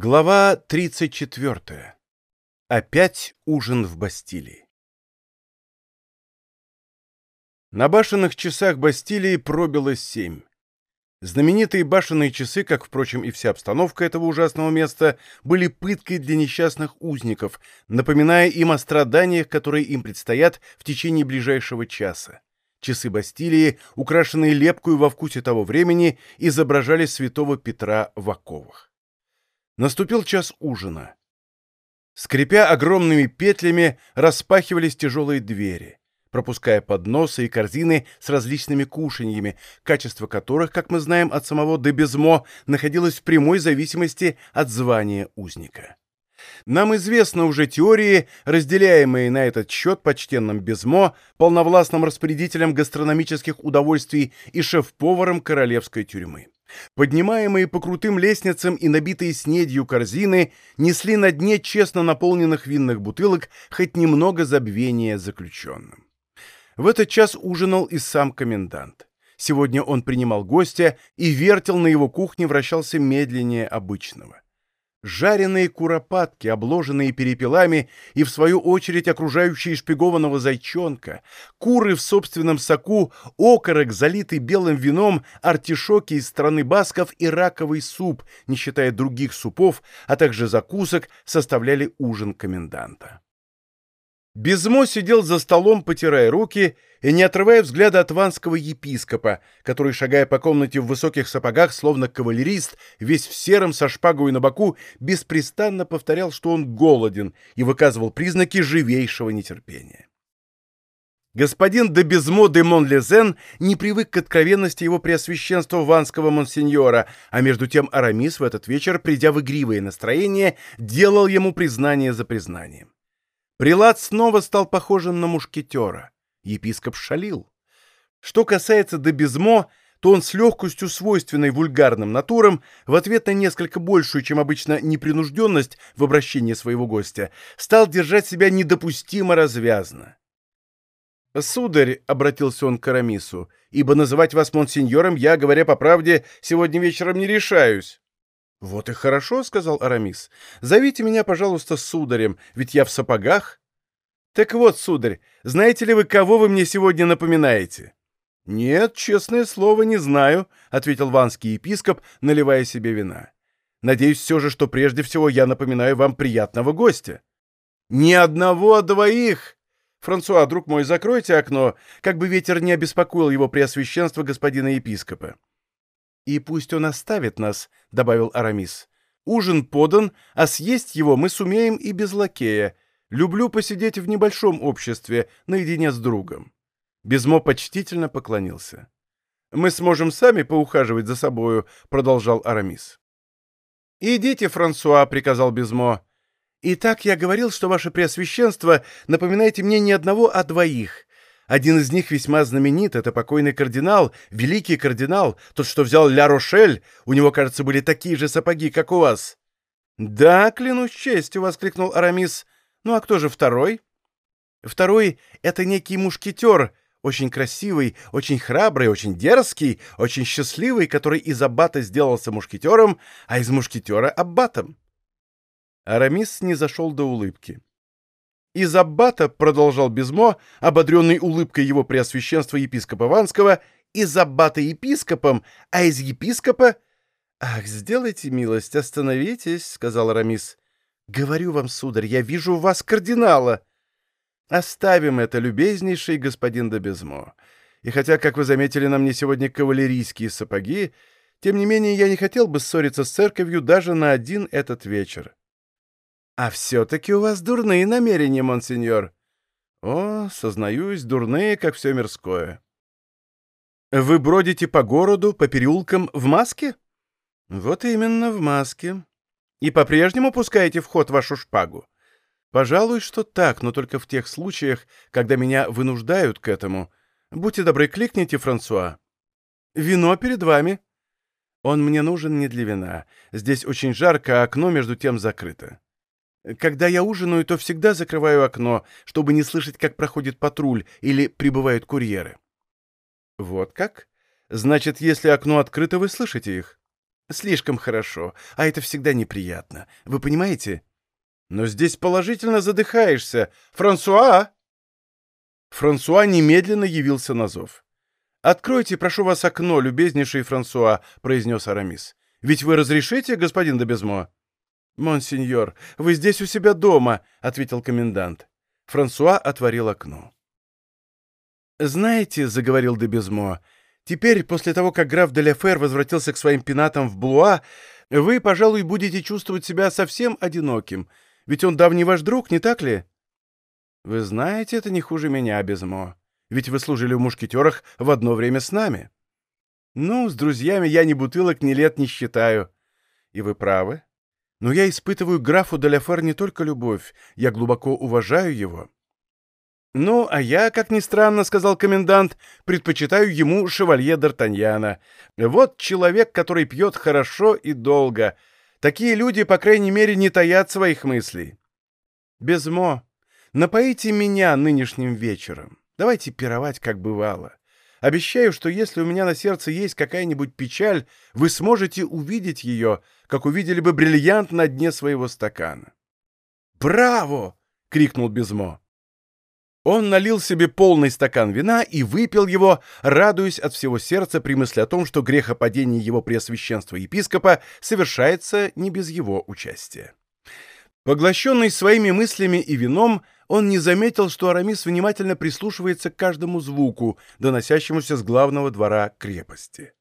Глава 34. Опять ужин в Бастилии. На башенных часах Бастилии пробило семь. Знаменитые башенные часы, как, впрочем, и вся обстановка этого ужасного места, были пыткой для несчастных узников, напоминая им о страданиях, которые им предстоят в течение ближайшего часа. Часы Бастилии, украшенные лепкой во вкусе того времени, изображали святого Петра в оковах. Наступил час ужина. Скрипя огромными петлями, распахивались тяжелые двери, пропуская подносы и корзины с различными кушаньями, качество которых, как мы знаем от самого Дебезмо, находилось в прямой зависимости от звания узника. Нам известны уже теории, разделяемые на этот счет почтенным Безмо, полновластным распорядителем гастрономических удовольствий и шеф-поваром королевской тюрьмы. Поднимаемые по крутым лестницам и набитые снедью корзины несли на дне честно наполненных винных бутылок хоть немного забвения заключенным. В этот час ужинал и сам комендант. Сегодня он принимал гостя, и вертел на его кухне вращался медленнее обычного жареные куропатки, обложенные перепелами и, в свою очередь, окружающие шпигованного зайчонка, куры в собственном соку, окорок, залитый белым вином, артишоки из страны басков и раковый суп, не считая других супов, а также закусок, составляли ужин коменданта. Безмо сидел за столом, потирая руки и не отрывая взгляда от ванского епископа, который, шагая по комнате в высоких сапогах, словно кавалерист, весь в сером со шпагой на боку, беспрестанно повторял, что он голоден и выказывал признаки живейшего нетерпения. Господин де Безмо де Монлезен не привык к откровенности его преосвященства ванского монсеньора, а между тем Арамис в этот вечер, придя в игривое настроение, делал ему признание за признанием. Прилад снова стал похожим на мушкетера. Епископ шалил. Что касается Дебезмо, то он с легкостью, свойственной вульгарным натурам, в ответ на несколько большую, чем обычно, непринужденность в обращении своего гостя, стал держать себя недопустимо развязно. «Сударь», — обратился он к Арамису, — «ибо называть вас монсеньором я, говоря по правде, сегодня вечером не решаюсь». «Вот и хорошо», — сказал Арамис. «Зовите меня, пожалуйста, сударем, ведь я в сапогах». «Так вот, сударь, знаете ли вы, кого вы мне сегодня напоминаете?» «Нет, честное слово, не знаю», — ответил ванский епископ, наливая себе вина. «Надеюсь все же, что прежде всего я напоминаю вам приятного гостя». «Ни одного, а двоих!» «Франсуа, друг мой, закройте окно, как бы ветер не обеспокоил его преосвященство господина епископа». «И пусть он оставит нас», — добавил Арамис. «Ужин подан, а съесть его мы сумеем и без лакея. Люблю посидеть в небольшом обществе, наедине с другом». Безмо почтительно поклонился. «Мы сможем сами поухаживать за собою», — продолжал Арамис. «Идите, Франсуа», — приказал Безмо. «Итак, я говорил, что ваше преосвященство напоминаете мне не одного, а двоих. Один из них весьма знаменит, это покойный кардинал, великий кардинал, тот, что взял Ля-Рошель. У него, кажется, были такие же сапоги, как у вас. «Да, клянусь честью!» — воскликнул Арамис. «Ну а кто же второй?» «Второй — это некий мушкетер, очень красивый, очень храбрый, очень дерзкий, очень счастливый, который из аббата сделался мушкетером, а из мушкетера — аббатом». Арамис не зашел до улыбки. Из аббата, продолжал Безмо, ободренный улыбкой его преосвященства епископа Ванского, из аббата епископом, а из епископа... «Ах, сделайте милость, остановитесь», — сказал Арамис. «Говорю вам, сударь, я вижу у вас кардинала». «Оставим это, любезнейший господин де Безмо. И хотя, как вы заметили, на мне сегодня кавалерийские сапоги, тем не менее я не хотел бы ссориться с церковью даже на один этот вечер. «А все-таки у вас дурные намерения, монсеньор». «О, сознаюсь, дурные, как все мирское». «Вы бродите по городу, по переулкам в маске?» «Вот именно, в маске. И по-прежнему пускаете в ход вашу шпагу?» «Пожалуй, что так, но только в тех случаях, когда меня вынуждают к этому. Будьте добры, кликните, Франсуа». «Вино перед вами». «Он мне нужен не для вина. Здесь очень жарко, а окно между тем закрыто». Когда я ужинаю, то всегда закрываю окно, чтобы не слышать, как проходит патруль или прибывают курьеры. Вот как? Значит, если окно открыто, вы слышите их? Слишком хорошо, а это всегда неприятно. Вы понимаете? Но здесь положительно задыхаешься. Франсуа!» Франсуа немедленно явился на зов. «Откройте, прошу вас, окно, любезнейший Франсуа», — произнес Арамис. «Ведь вы разрешите, господин Добезмо?» «Монсеньор, вы здесь у себя дома», — ответил комендант. Франсуа отворил окно. «Знаете», — заговорил Дебезмо, — «теперь, после того, как граф де Лефер возвратился к своим пенатам в Блуа, вы, пожалуй, будете чувствовать себя совсем одиноким, ведь он давний ваш друг, не так ли?» «Вы знаете, это не хуже меня, Безмо, ведь вы служили в мушкетерах в одно время с нами». «Ну, с друзьями я ни бутылок, ни лет не считаю». «И вы правы. Но я испытываю графу де Лефер не только любовь, я глубоко уважаю его». «Ну, а я, как ни странно, — сказал комендант, — предпочитаю ему шевалье Д'Артаньяна. Вот человек, который пьет хорошо и долго. Такие люди, по крайней мере, не таят своих мыслей. Безмо, напоите меня нынешним вечером. Давайте пировать, как бывало. Обещаю, что если у меня на сердце есть какая-нибудь печаль, вы сможете увидеть ее, как увидели бы бриллиант на дне своего стакана». «Браво!» — крикнул Безмо. Он налил себе полный стакан вина и выпил его, радуясь от всего сердца при мысли о том, что грехопадение его преосвященства епископа совершается не без его участия. Поглощенный своими мыслями и вином, он не заметил, что Арамис внимательно прислушивается к каждому звуку, доносящемуся с главного двора крепости.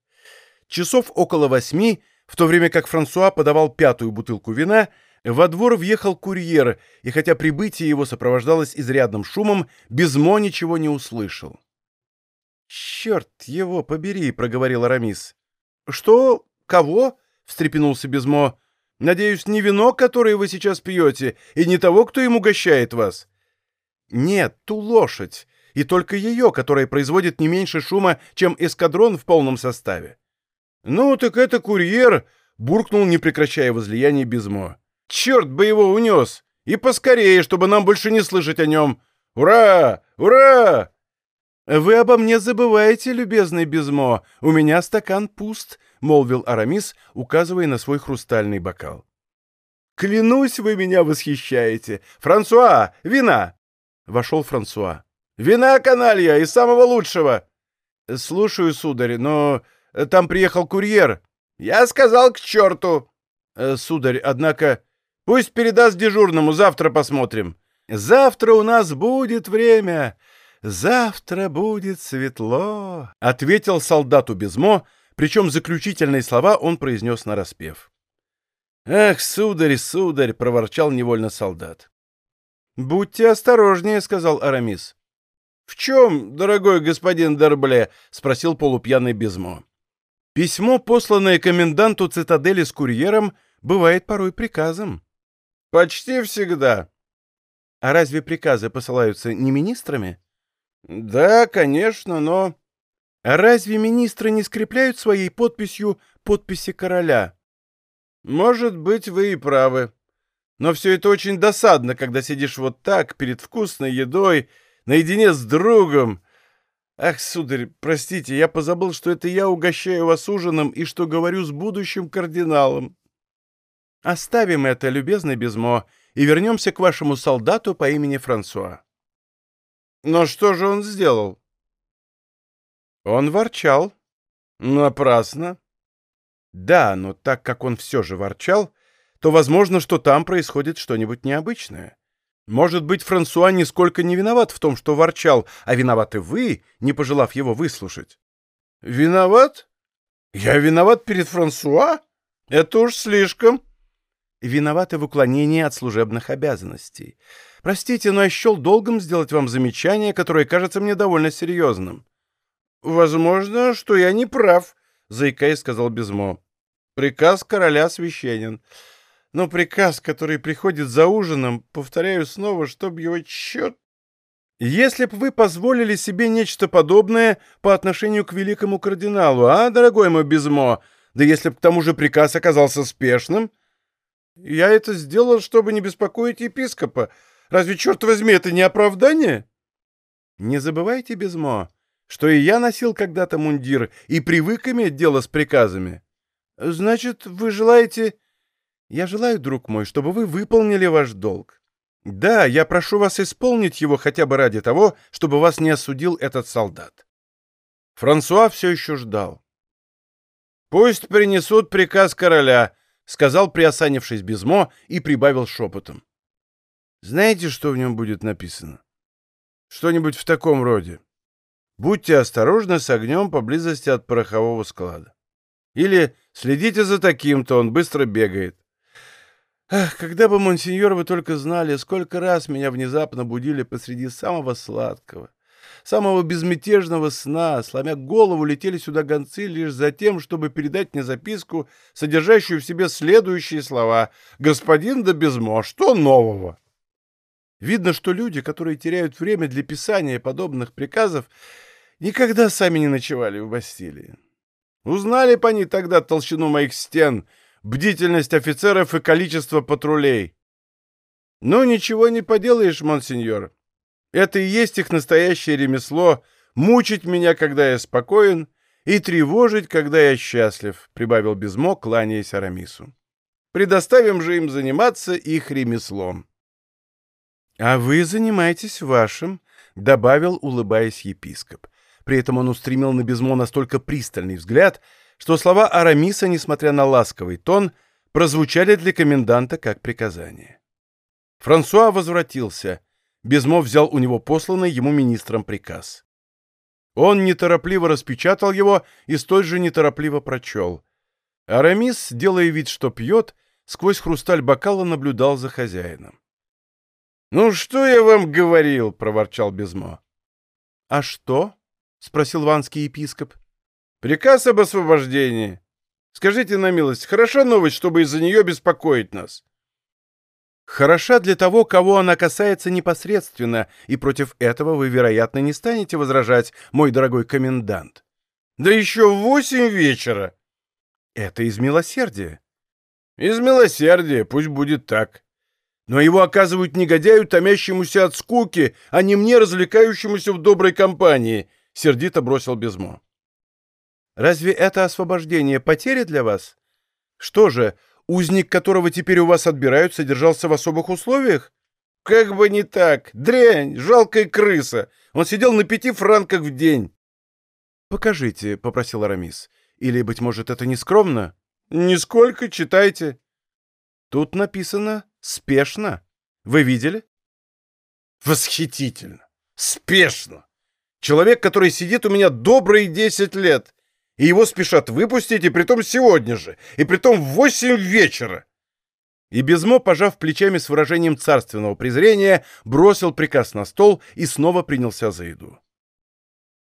Часов около восьми, в то время как Франсуа подавал пятую бутылку вина, во двор въехал курьер, и хотя прибытие его сопровождалось изрядным шумом, Безмо ничего не услышал. «Черт его побери!» — проговорил Арамис. «Что? Кого?» — встрепенулся Безмо. «Надеюсь, не вино, которое вы сейчас пьете, и не того, кто им угощает вас?» «Нет, ту лошадь, и только ее, которая производит не меньше шума, чем эскадрон в полном составе». «Ну, так это курьер!» — буркнул, не прекращая возлияние Безмо. Черт бы его унес! И поскорее, чтобы нам больше не слышать о нем! Ура! Ура!» «Вы обо мне забываете, любезный Безмо. У меня стакан пуст», — молвил Арамис, указывая на свой хрустальный бокал. «Клянусь, вы меня восхищаете! Франсуа, вина!» Вошел Франсуа. «Вина, каналья, из самого лучшего!» «Слушаю, сударь, но там приехал курьер». «Я сказал к черту!» «Э, «Сударь, однако...» Пусть передаст дежурному, завтра посмотрим. Завтра у нас будет время. Завтра будет светло, — ответил солдату Безмо, причем заключительные слова он произнес нараспев. «Ах, сударь, сударь!» — проворчал невольно солдат. «Будьте осторожнее», — сказал Арамис. «В чем, дорогой господин Дербле?» — спросил полупьяный Безмо. «Письмо, посланное коменданту цитадели с курьером, бывает порой приказом». Почти всегда. А разве приказы посылаются не министрами? Да, конечно, но... А разве министры не скрепляют своей подписью подписи короля? Может быть, вы и правы. Но все это очень досадно, когда сидишь вот так, перед вкусной едой, наедине с другом. Ах, сударь, простите, я позабыл, что это я угощаю вас ужином и что говорю с будущим кардиналом. Оставим это, любезный Безмо, и вернемся к вашему солдату по имени Франсуа. Но что же он сделал? Он ворчал. Напрасно. Да, но так как он все же ворчал, то возможно, что там происходит что-нибудь необычное. Может быть, Франсуа нисколько не виноват в том, что ворчал, а виноваты вы, не пожелав его выслушать. Виноват? Я виноват перед Франсуа? Это уж слишком виноваты в уклонении от служебных обязанностей. Простите, но я счел долгом сделать вам замечание, которое кажется мне довольно серьезным. — Возможно, что я не прав, — заикаясь сказал Безмо. — Приказ короля священен. Но приказ, который приходит за ужином, повторяю снова, чтобы его чет... Если б вы позволили себе нечто подобное по отношению к великому кардиналу, а, дорогой мой Безмо, да если б к тому же приказ оказался спешным, я это сделал, чтобы не беспокоить епископа. Разве, черт возьми, это не оправдание? Не забывайте, Безмо, что и я носил когда-то мундир и привык иметь дело с приказами. Значит, вы желаете... Я желаю, друг мой, чтобы вы выполнили ваш долг. Да, я прошу вас исполнить его хотя бы ради того, чтобы вас не осудил этот солдат. Франсуа все еще ждал. «Пусть принесут приказ короля», — сказал, приосанившись Безмо, и прибавил шепотом. «Знаете, что в нем будет написано? Что-нибудь в таком роде. Будьте осторожны с огнем поблизости от порохового склада. Или следите за таким-то, он быстро бегает. Ах, когда бы, монсеньор, вы только знали, сколько раз меня внезапно будили посреди самого сладкого, самого безмятежного сна, сломя голову, летели сюда гонцы лишь за тем, чтобы передать мне записку, содержащую в себе следующие слова «Господин да Безмо, что нового?» Видно, что люди, которые теряют время для писания подобных приказов, никогда сами не ночевали в Бастилии. Узнали бы они тогда толщину моих стен, бдительность офицеров и количество патрулей. Ну, ничего не поделаешь, монсеньор. Это и есть их настоящее ремесло — мучить меня, когда я спокоен, и тревожить, когда я счастлив, — прибавил Безмо, кланяясь Арамису. Предоставим же им заниматься их ремеслом. — А вы занимаетесь вашим, — добавил, улыбаясь епископ. При этом он устремил на Безмо настолько пристальный взгляд, что слова Арамиса, несмотря на ласковый тон, прозвучали для коменданта как приказание. Франсуа возвратился. Безмо взял у него посланный ему министром приказ. Он неторопливо распечатал его и столь же неторопливо прочел. Арамис, делая вид, что пьет, сквозь хрусталь бокала наблюдал за хозяином. «Ну, что я вам говорил?» — проворчал Безмо. «А что?» — спросил ванский епископ. «Приказ об освобождении. Скажите на милость, хороша новость, чтобы из-за нее беспокоить нас?» «Хороша для того, кого она касается непосредственно, и против этого вы, вероятно, не станете возражать, мой дорогой комендант». «Да еще в восемь вечера!» «Это из милосердия». «Из милосердия, пусть будет так», но его оказывают негодяю, томящемуся от скуки, а не мне, развлекающемуся в доброй компании сердито бросил Безмо. «Разве это освобождение потеря для вас? Что же, узник, которого теперь у вас отбирают, содержался в особых условиях?» «Как бы не так! Дрянь! Жалкая крыса! Он сидел на пяти франках в день!» «Покажите», — попросил Арамис. «Или, быть может, это не скромно?» «Нисколько, читайте». «Тут написано «спешно». Вы видели?» «Восхитительно! Спешно! Человек, который сидит у меня добрые десять лет, и его спешат выпустить, и притом сегодня же, и притом в восемь вечера. И Безмо, пожав плечами с выражением царственного презрения, бросил приказ на стол и снова принялся за еду.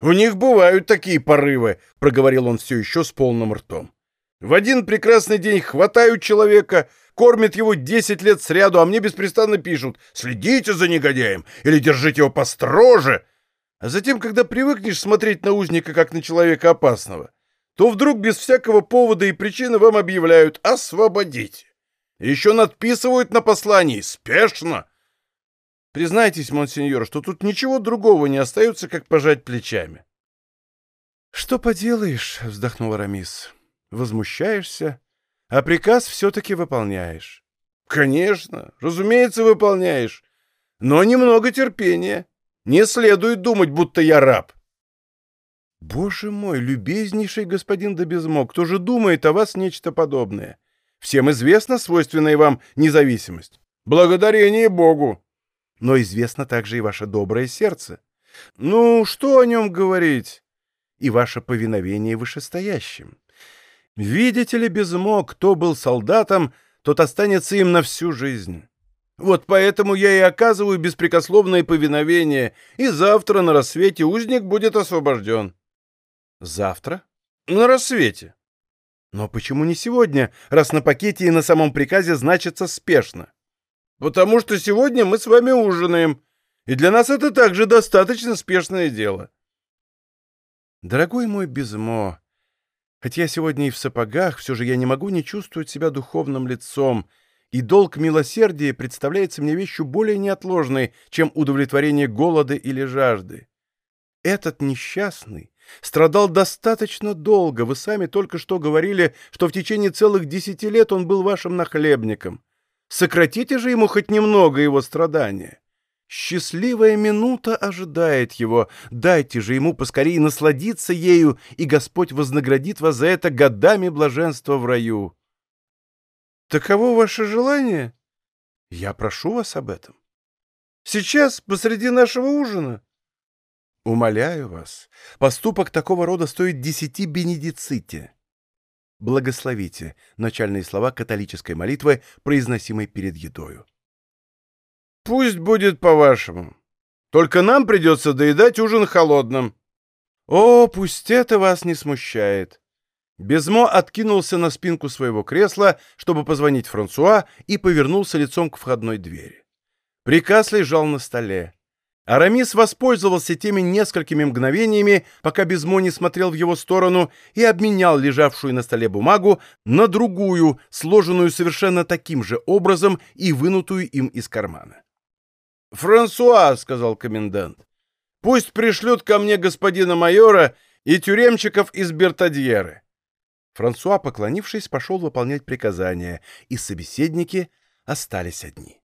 «У них бывают такие порывы», — проговорил он все еще с полным ртом. «В один прекрасный день хватают человека, кормят его десять лет сряду, а мне беспрестанно пишут «Следите за негодяем» или «Держите его построже», а затем, когда привыкнешь смотреть на узника как на человека опасного, то вдруг без всякого повода и причины вам объявляют «освободите». Еще надписывают на послании «спешно». Признайтесь, монсеньор, что тут ничего другого не остается, как пожать плечами. «Что поделаешь?» — вздохнул Арамис. «Возмущаешься, а приказ все-таки выполняешь». «Конечно, разумеется, выполняешь, но немного терпения». Не следует думать, будто я раб. Боже мой, любезнейший господин Добезмо, кто же думает о вас нечто подобное? Всем известна свойственная вам независимость. Благодарение Богу. Но известно также и ваше доброе сердце. Ну, что о нем говорить? И ваше повиновение вышестоящим. Видите ли, Безмо, кто был солдатом, тот останется им на всю жизнь. Вот поэтому я и оказываю беспрекословное повиновение, и завтра на рассвете узник будет освобожден. Завтра? На рассвете. Но почему не сегодня, раз на пакете и на самом приказе значится спешно? Потому что сегодня мы с вами ужинаем, и для нас это также достаточно спешное дело. Дорогой мой Безмо, хоть я сегодня и в сапогах, все же я не могу не чувствовать себя духовным лицом, и долг милосердия представляется мне вещью более неотложной, чем удовлетворение голода или жажды. Этот несчастный, Страдал достаточно долго. Вы сами только что говорили, что в течение целых десяти лет он был вашим нахлебником. Сократите же ему хоть немного его страдания. Счастливая минута ожидает его. Дайте же ему поскорее насладиться ею, и Господь вознаградит вас за это годами блаженства в раю. Таково ваше желание? Я прошу вас об этом. Сейчас, посреди нашего ужина. Умоляю вас, поступок такого рода стоит десяти бенедиците. Благословите начальные слова католической молитвы, произносимой перед едою. Пусть будет по-вашему. Только нам придется доедать ужин холодным. О, пусть это вас не смущает. Безмо откинулся на спинку своего кресла, чтобы позвонить Франсуа, и повернулся лицом к входной двери. Приказ лежал на столе. Арамис воспользовался теми несколькими мгновениями, пока Безмо не смотрел в его сторону, и обменял лежавшую на столе бумагу на другую, сложенную совершенно таким же образом и вынутую им из кармана. «Франсуа», — сказал комендант, — «пусть пришлют ко мне господина майора и тюремщиков из Бертадьеры». Франсуа, поклонившись, пошел выполнять приказания, и собеседники остались одни.